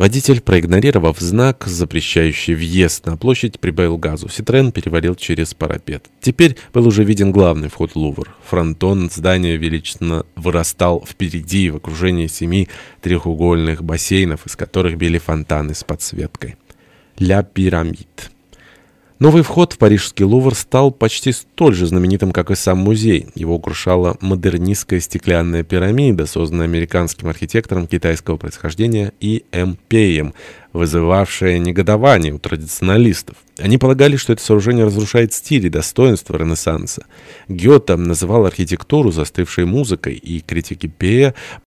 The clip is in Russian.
Водитель, проигнорировав знак, запрещающий въезд на площадь, прибавил газу. Ситрен перевалил через парапет. Теперь был уже виден главный вход Лувр. Фронтон здания величественно вырастал впереди в окружении семи треугольных бассейнов, из которых били фонтаны с подсветкой. «Ля пирамид». Новый вход в парижский Лувр стал почти столь же знаменитым, как и сам музей. Его украшала модернистская стеклянная пирамида, созданная американским архитектором китайского происхождения И. М. Пеем, вызывавшая негодование у традиционалистов. Они полагали, что это сооружение разрушает стиль и достоинство Ренессанса. Гёте называл архитектуру застывшей музыкой, и критики Пея